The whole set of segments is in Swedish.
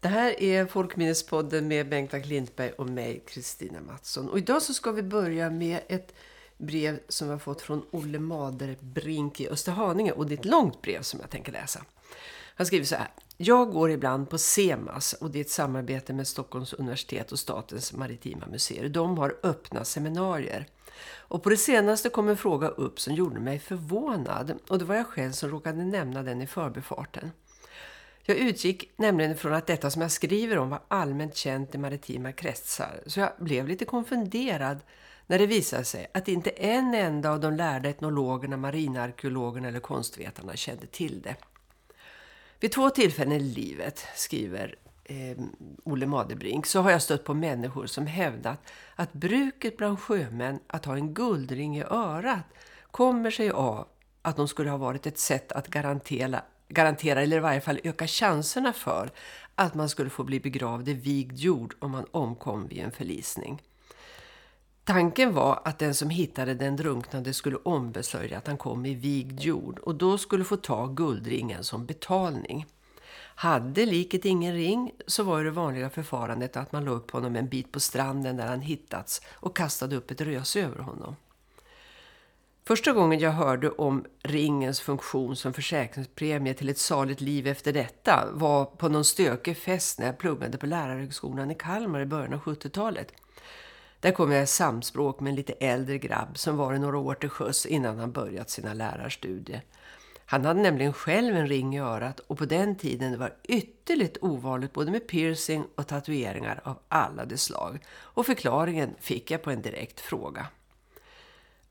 Det här är Folkminnespodden med Bengta Klintberg och mig, Kristina Mattsson. Och idag så ska vi börja med ett brev som vi har fått från Olle Maderbrink i Österhaninge. Och det är ett långt brev som jag tänker läsa. Han skriver så här. Jag går ibland på SEMAS och det är ett samarbete med Stockholms universitet och Statens maritima museer. De har öppna seminarier. Och på det senaste kom en fråga upp som gjorde mig förvånad. Och det var jag själv som råkade nämna den i förbifarten. Jag utgick nämligen från att detta som jag skriver om var allmänt känt i maritima kretsar. Så jag blev lite konfunderad när det visade sig att inte en enda av de lärda etnologerna, marinarkeologerna eller konstvetarna kände till det. Vid två tillfällen i livet, skriver eh, Olle Madebrink, så har jag stött på människor som hävdat att bruket bland sjömän att ha en guldring i örat kommer sig av att de skulle ha varit ett sätt att garantera, garantera eller i varje fall öka chanserna för att man skulle få bli begravd i vigd jord om man omkom vid en förlisning. Tanken var att den som hittade den drunknade skulle ombesörja att han kom i vigd jord och då skulle få ta guldringen som betalning. Hade liket ingen ring så var det vanliga förfarandet att man la upp honom en bit på stranden där han hittats och kastade upp ett rös över honom. Första gången jag hörde om ringens funktion som försäkringspremie till ett saligt liv efter detta var på någon stökig fest när jag pluggade på lärarhögskolan i Kalmar i början av 70-talet. Där kom jag i samspråk med en lite äldre grabb som var några år till sjöss innan han börjat sina lärarstudier. Han hade nämligen själv en ring i örat och på den tiden det var ytterligt ovanligt både med piercing och tatueringar av alla de slag. Och förklaringen fick jag på en direkt fråga.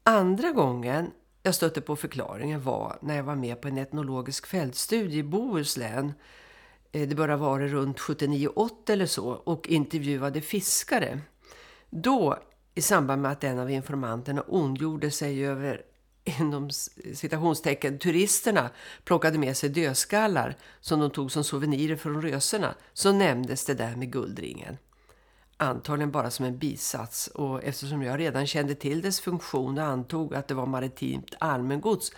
Andra gången jag stötte på förklaringen var när jag var med på en etnologisk fältstudie i Bohuslän. Eh, det började vara runt 79-80 eller så och intervjuade fiskare. Då, i samband med att en av informanterna ondgjorde sig över inom citationstecken turisterna plockade med sig dödskallar som de tog som souvenirer från rösorna så nämndes det där med guldringen. Antagligen bara som en bisats och eftersom jag redan kände till dess funktion och antog att det var maritimt allmängods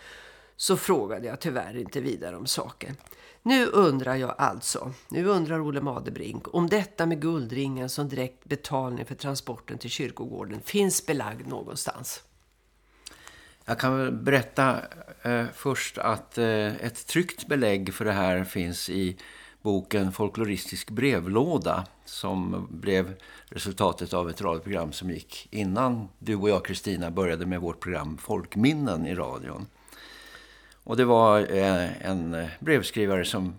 så frågade jag tyvärr inte vidare om saken. Nu undrar jag alltså, nu undrar Olle Madebrink, om detta med guldringen som direkt betalning för transporten till kyrkogården finns belagd någonstans. Jag kan väl berätta eh, först att eh, ett tryckt belägg för det här finns i boken Folkloristisk brevlåda som blev resultatet av ett radioprogram som gick innan du och jag Kristina började med vårt program Folkminnen i radion. Och det var eh, en brevskrivare som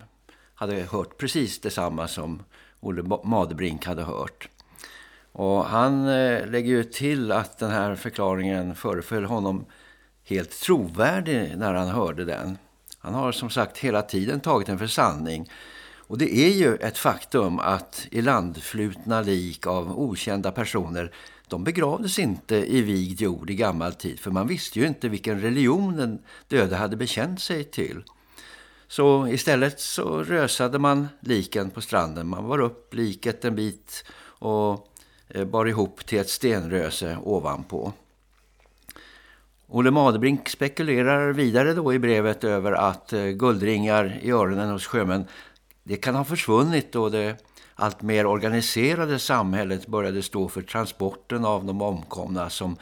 hade hört precis detsamma som Olle Madebrink hade hört. Och han eh, lägger ju till att den här förklaringen föreföll honom helt trovärdig när han hörde den. Han har som sagt hela tiden tagit den för sanning. Och det är ju ett faktum att i landflutna lik av okända personer de begravdes inte i vigd jord i gammal tid för man visste ju inte vilken religion den döde hade bekänt sig till. Så istället så rösade man liken på stranden. Man var upp liket en bit och eh, bar ihop till ett stenröse ovanpå. Olle Madebrink spekulerar vidare då i brevet över att eh, guldringar i öronen hos sjömän det kan ha försvunnit då det allt mer organiserade samhället började stå för transporten av de omkomna som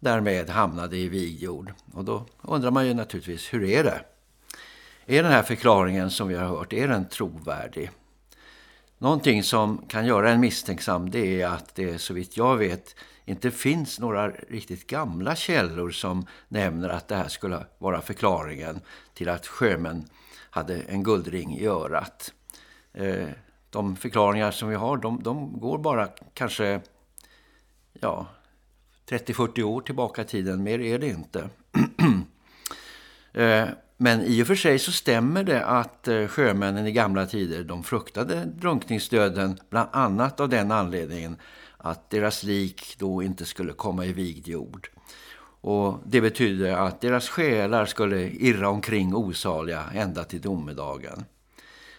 därmed hamnade i vigjord. Och då undrar man ju naturligtvis, hur är det? Är den här förklaringen som vi har hört, är den trovärdig? Någonting som kan göra en misstänksam det är att det så vitt jag vet inte finns några riktigt gamla källor som nämner att det här skulle vara förklaringen till att sjömän hade en guldring i örat. Eh, de förklaringar som vi har, de, de går bara kanske ja, 30-40 år tillbaka i tiden. Mer är det inte. Eh, men i och för sig så stämmer det att eh, sjömännen i gamla tider de fruktade drunkningsdöden bland annat av den anledningen att deras lik då inte skulle komma i vigd jord. Och det betyder att deras själar skulle irra omkring osaliga ända till domedagen.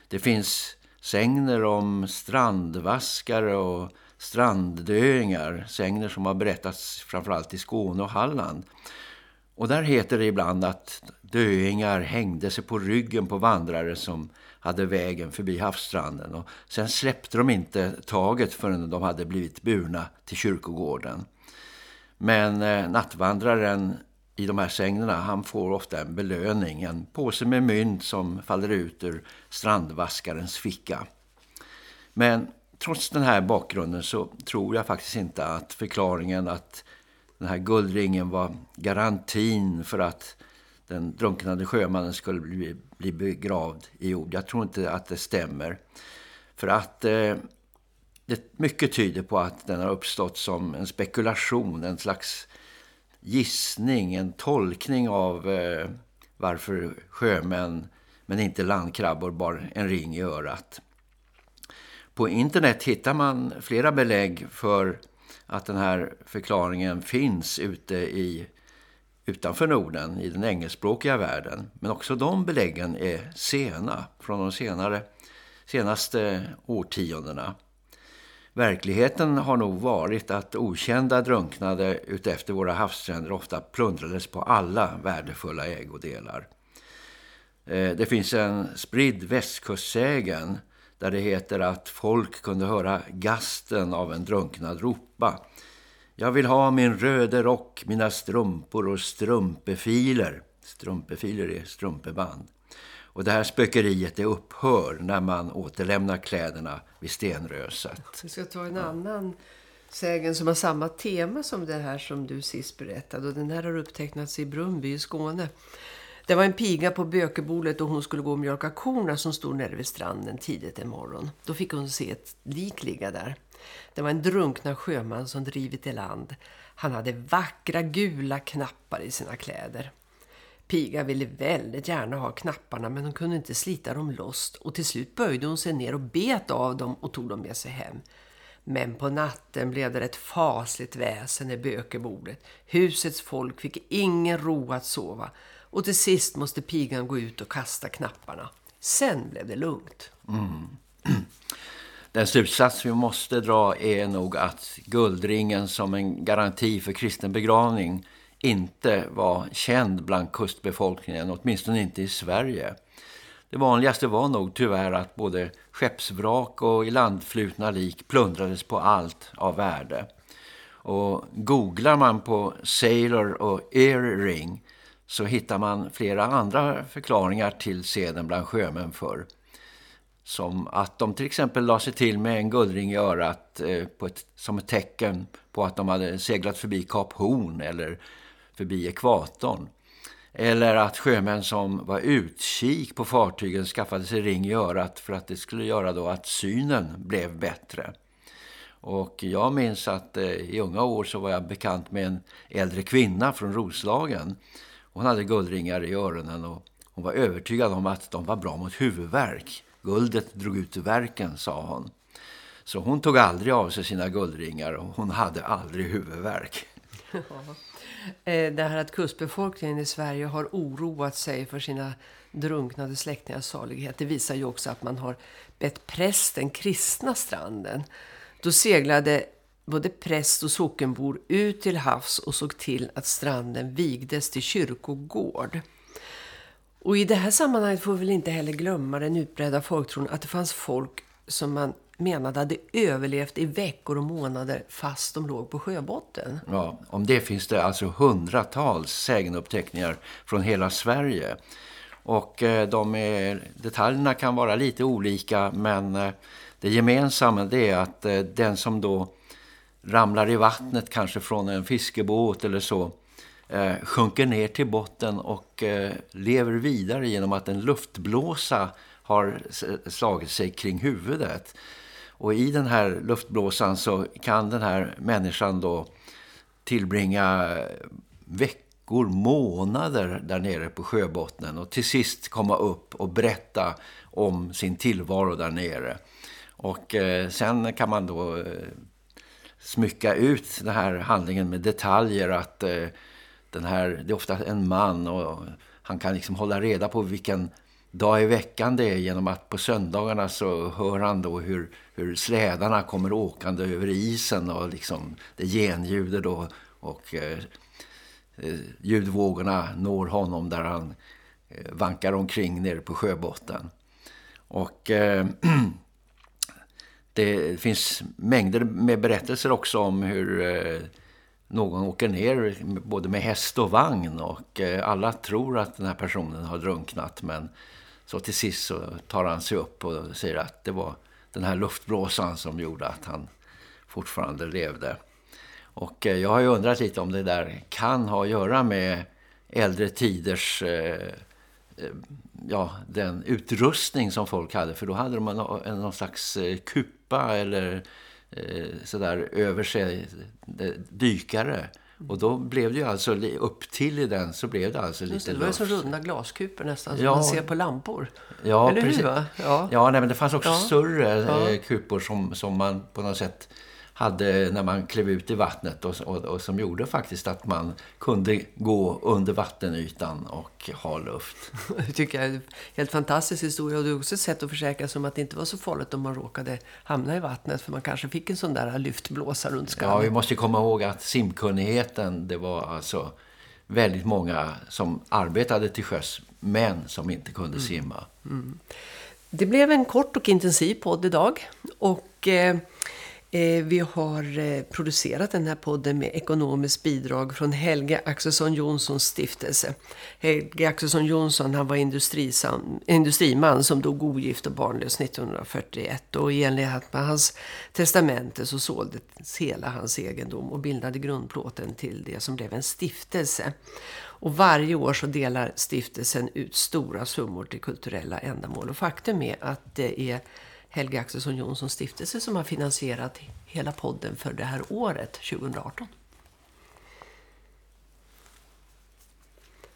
Det finns sängner om strandvaskare och stranddöingar. Sängner som har berättats framförallt i Skåne och Halland. Och där heter det ibland att döingar hängde sig på ryggen på vandrare som hade vägen förbi havsstranden och sen släppte de inte taget förrän de hade blivit burna till kyrkogården. Men eh, nattvandraren i de här sängarna han får ofta en belöning, en påse med mynt som faller ut ur strandvaskarens ficka. Men trots den här bakgrunden så tror jag faktiskt inte att förklaringen att den här guldringen var garantin för att den drunknade sjömannen skulle bli, bli begravd i jord. Jag tror inte att det stämmer. För att eh, det mycket tyder på att den har uppstått som en spekulation, en slags gissning, en tolkning av eh, varför sjömän men inte landkrabbor bar en ring i örat. På internet hittar man flera belägg för att den här förklaringen finns ute i utanför Norden i den engelskspråkiga världen. Men också de beläggen är sena från de senare, senaste årtiondena. Verkligheten har nog varit att okända drunknade utefter våra havsstränder ofta plundrades på alla värdefulla ägodelar. Eh, det finns en spridd västkustsägen där det heter att folk kunde höra gasten av en drunknad ropa. Jag vill ha min röde rock, mina strumpor och strumpefiler. Strumpefiler är strumpeband. Och det här spökeriet det upphör när man återlämnar kläderna vid stenröset. Vi ska ta en annan sägen som har samma tema som det här som du sist berättade. Och den här har upptecknats i Brumby i Skåne. Det var en piga på bökebordet och hon skulle gå och mjölka korna som stod nere vid stranden tidigt en morgon. Då fick hon se ett lik ligga där. Det var en drunkna sjöman som drivit i land. Han hade vackra gula knappar i sina kläder. Piga ville väldigt gärna ha knapparna men hon kunde inte slita dem loss och till slut böjde hon sig ner och bet av dem och tog dem med sig hem. Men på natten blev det ett fasligt väsen i bökebordet. Husets folk fick ingen ro att sova och till sist måste pigan gå ut och kasta knapparna. Sen blev det lugnt. Mm. Den slutsats vi måste dra är nog att guldringen som en garanti för kristen begravning inte var känd bland kustbefolkningen, åtminstone inte i Sverige. Det vanligaste var nog tyvärr att både skeppsvrak och ilandflutna landflutna lik plundrades på allt av värde. Och googlar man på sailor och earring så hittar man flera andra förklaringar till seden bland sjömän förr. Som att de till exempel la sig till med en guldring i örat eh, på ett, som ett tecken på att de hade seglat förbi Kap Horn eller förbi ekvatorn. Eller att sjömän som var utkik på fartygen skaffade sig ring i örat för att det skulle göra då att synen blev bättre. Och jag minns att eh, i unga år så var jag bekant med en äldre kvinna från Roslagen. Hon hade guldringar i öronen och hon var övertygad om att de var bra mot huvudvärk. Guldet drog ut ur verken, sa hon. Så hon tog aldrig av sig sina guldringar och hon hade aldrig huvudvärk. Eh, det här att kustbefolkningen i Sverige har oroat sig för sina drunknade släktingars salighet. Det visar ju också att man har bett prästen kristna stranden. Då seglade både präst och sockenbor ut till havs och såg till att stranden vigdes till kyrkogård. Och i det här sammanhanget får vi väl inte heller glömma den utbredda folktron att det fanns folk som man menade hade överlevt i veckor och månader fast de låg på sjöbotten. Ja, om det finns det alltså hundratals sägenuppteckningar från hela Sverige. Och eh, de är, detaljerna kan vara lite olika men eh, det gemensamma det är att eh, den som då ramlar i vattnet kanske från en fiskebåt eller så eh, sjunker ner till botten och eh, lever vidare genom att en luftblåsa har slagit sig kring huvudet. Och i den här luftblåsan så kan den här människan då tillbringa veckor, månader där nere på sjöbottnen och till sist komma upp och berätta om sin tillvaro där nere. Och eh, sen kan man då eh, smycka ut den här handlingen med detaljer att eh, den här, det är ofta en man och han kan liksom hålla reda på vilken dag i veckan det är genom att på söndagarna så hör han då hur, hur slädarna kommer åkande över isen och liksom det genljuder då och eh, eh ljudvågorna når honom där han eh, vankar omkring nere på sjöbotten. Och eh, det finns mängder med berättelser också om hur eh, någon åker ner både med häst och vagn och eh, alla tror att den här personen har drunknat men så till sist så tar han sig upp och säger att det var den här luftblåsan som gjorde att han fortfarande levde. Och eh, jag har ju undrat lite om det där kan ha att göra med äldre tiders eh, eh, ja, den utrustning som folk hade. För då hade de någon, någon slags kupa eller sådär över sig, dykare. Och då blev det ju alltså upp till i den så blev det alltså lite det, luft. Det var som runda glaskuper nästan som ja. man ser på lampor. Ja, Eller precis. hur va? Ja, ja nej, men det fanns också ja. större ja. kupor som, som man på något sätt hade när man klev ut i vattnet och, och, och, som gjorde faktiskt att man kunde gå under vattenytan och ha luft. Det tycker jag är en helt fantastisk historia och det är också ett sätt att försäkra sig om att det inte var så farligt om man råkade hamna i vattnet för man kanske fick en sån där lyftblåsa runt skallen. Ja, vi måste komma ihåg att simkunnigheten, det var alltså väldigt många som arbetade till sjöss men som inte kunde mm. simma. Mm. Det blev en kort och intensiv podd idag och... Eh, Eh, vi har eh, producerat den här podden med ekonomiskt bidrag från Helge Axelsson Jonssons stiftelse. Helge Axelsson Jonsson han var industriman som dog ogift och barnlös 1941. Och i enlighet med hans testamente så såldes hela hans egendom och bildade grundplåten till det som blev en stiftelse. Och varje år så delar stiftelsen ut stora summor till kulturella ändamål. Och faktum är att det är Helge Axelsson Jonssons stiftelse som har finansierat hela podden för det här året 2018.